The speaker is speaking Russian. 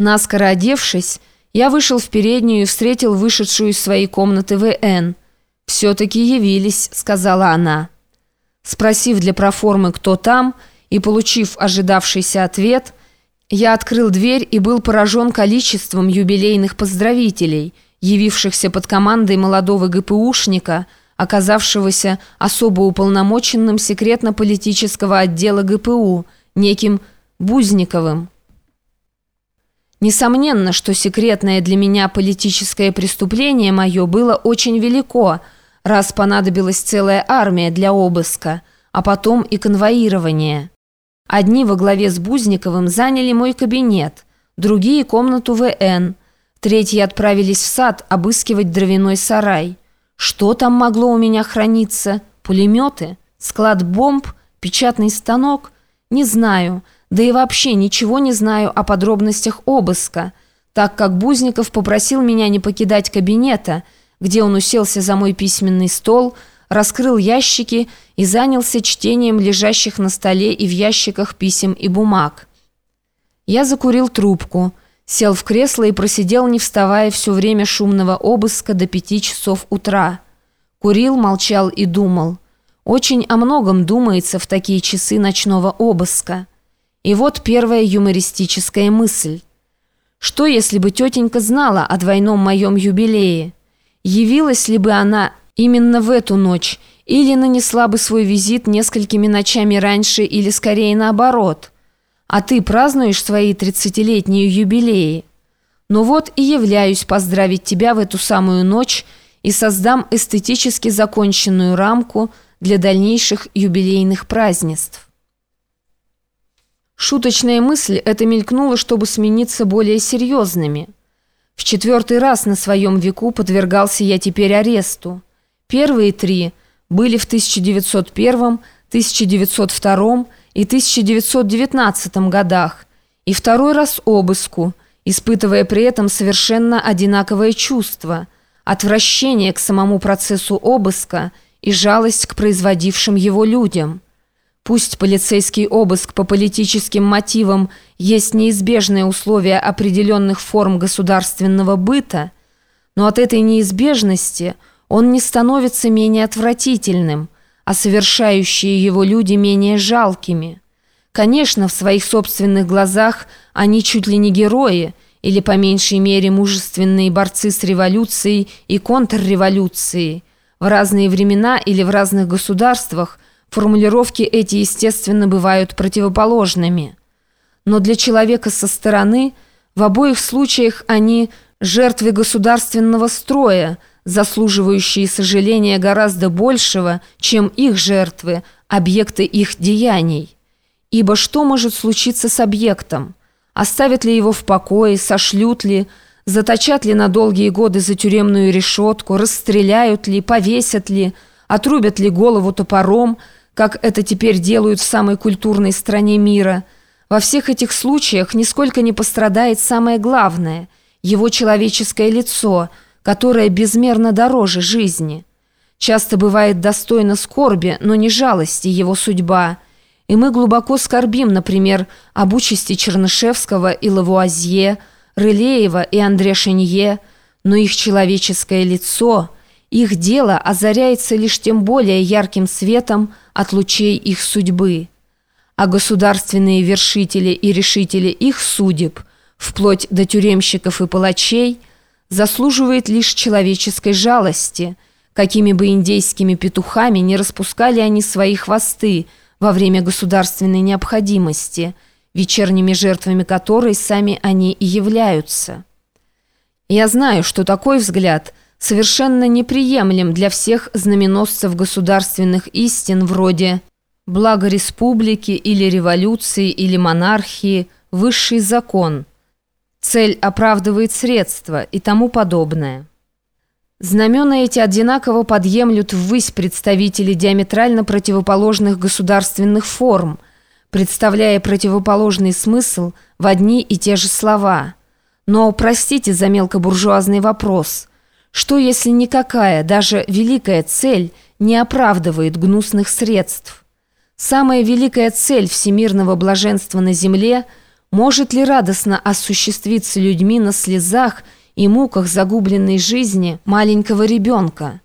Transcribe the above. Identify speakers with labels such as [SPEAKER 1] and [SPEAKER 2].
[SPEAKER 1] Наскоро одевшись, я вышел в переднюю и встретил вышедшую из своей комнаты В.Н. «Все-таки явились», — сказала она. Спросив для проформы, кто там, и получив ожидавшийся ответ, я открыл дверь и был поражен количеством юбилейных поздравителей, явившихся под командой молодого ГПУшника, оказавшегося особо уполномоченным секретно-политического отдела ГПУ, неким Бузниковым. Несомненно, что секретное для меня политическое преступление мое было очень велико, раз понадобилась целая армия для обыска, а потом и конвоирования. Одни во главе с Бузниковым заняли мой кабинет, другие – комнату ВН, третьи отправились в сад обыскивать дровяной сарай. Что там могло у меня храниться? Пулеметы? Склад бомб? Печатный станок? Не знаю – да и вообще ничего не знаю о подробностях обыска, так как Бузников попросил меня не покидать кабинета, где он уселся за мой письменный стол, раскрыл ящики и занялся чтением лежащих на столе и в ящиках писем и бумаг. Я закурил трубку, сел в кресло и просидел, не вставая все время шумного обыска до пяти часов утра. Курил, молчал и думал. Очень о многом думается в такие часы ночного обыска. И вот первая юмористическая мысль. Что, если бы тетенька знала о двойном моем юбилее? Явилась ли бы она именно в эту ночь или нанесла бы свой визит несколькими ночами раньше или скорее наоборот? А ты празднуешь свои тридцатилетние юбилеи? Ну вот и являюсь поздравить тебя в эту самую ночь и создам эстетически законченную рамку для дальнейших юбилейных празднеств. Шуточная мысль эта мелькнула, чтобы смениться более серьезными. В четвертый раз на своем веку подвергался я теперь аресту. Первые три были в 1901, 1902 и 1919 годах, и второй раз обыску, испытывая при этом совершенно одинаковое чувство – отвращение к самому процессу обыска и жалость к производившим его людям – Пусть полицейский обыск по политическим мотивам есть неизбежное условие определенных форм государственного быта, но от этой неизбежности он не становится менее отвратительным, а совершающие его люди менее жалкими. Конечно, в своих собственных глазах они чуть ли не герои, или по меньшей мере мужественные борцы с революцией и контрреволюцией. В разные времена или в разных государствах – Формулировки эти, естественно, бывают противоположными. Но для человека со стороны в обоих случаях они жертвы государственного строя, заслуживающие сожаления гораздо большего, чем их жертвы, объекты их деяний. Ибо что может случиться с объектом? Оставят ли его в покое, сошлют ли, заточат ли на долгие годы за тюремную решетку, расстреляют ли, повесят ли, отрубят ли голову топором – как это теперь делают в самой культурной стране мира. Во всех этих случаях нисколько не пострадает самое главное – его человеческое лицо, которое безмерно дороже жизни. Часто бывает достойно скорби, но не жалости его судьба. И мы глубоко скорбим, например, об участи Чернышевского и Лавуазье, Рылеева и Андре Шенье, но их человеческое лицо – их дело озаряется лишь тем более ярким светом от лучей их судьбы. А государственные вершители и решители их судеб, вплоть до тюремщиков и палачей, заслуживает лишь человеческой жалости, какими бы индейскими петухами не распускали они свои хвосты во время государственной необходимости, вечерними жертвами которой сами они и являются. Я знаю, что такой взгляд – совершенно неприемлем для всех знаменосцев государственных истин вроде «благо республики» или «революции» или «монархии», «высший закон», «цель оправдывает средства» и тому подобное. Знамена эти одинаково подъемлют ввысь представители диаметрально противоположных государственных форм, представляя противоположный смысл в одни и те же слова. Но простите за мелкобуржуазный вопрос – что если никакая, даже великая цель не оправдывает гнусных средств? Самая великая цель всемирного блаженства на земле Может ли радостно осуществиться людьми на слезах и муках загубленной жизни маленького ребенка?